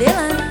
别蓝。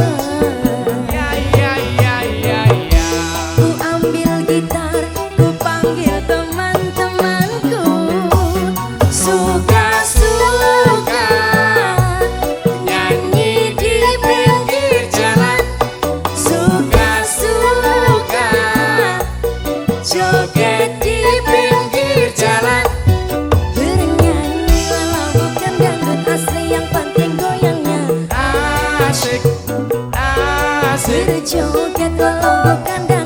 Oh. Berjoget walau bukan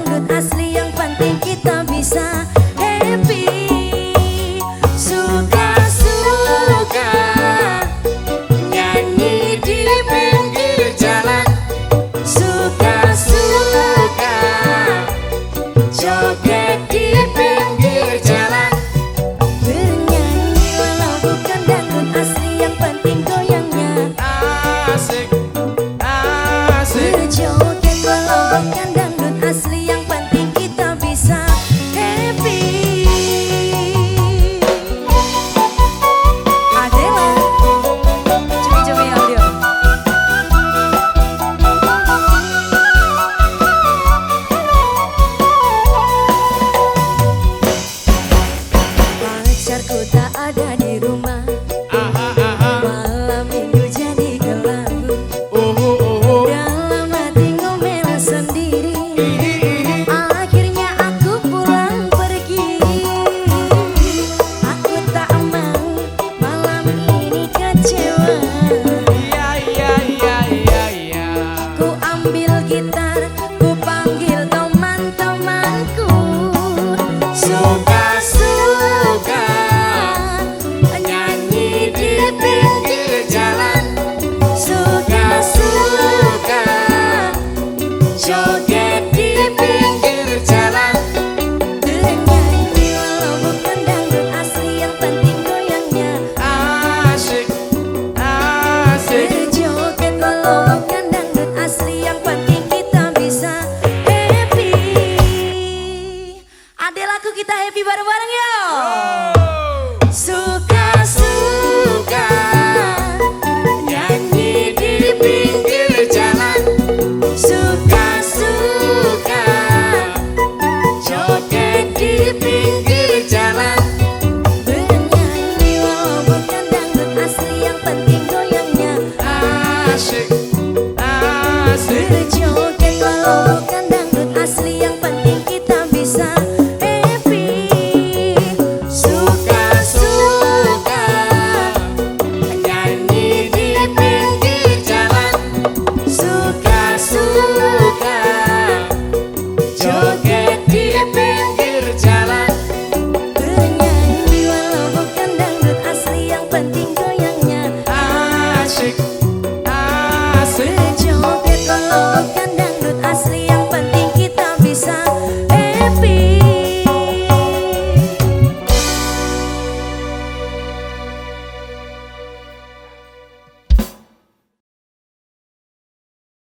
lagu kita happy bareng-bareng yo. Suka-suka nyanyi di pinggir jalan. Suka-suka joget di pinggir jalan. Bernyanyi bukan dangdut asli yang penting goyangnya asik. Asik. Berjoget walau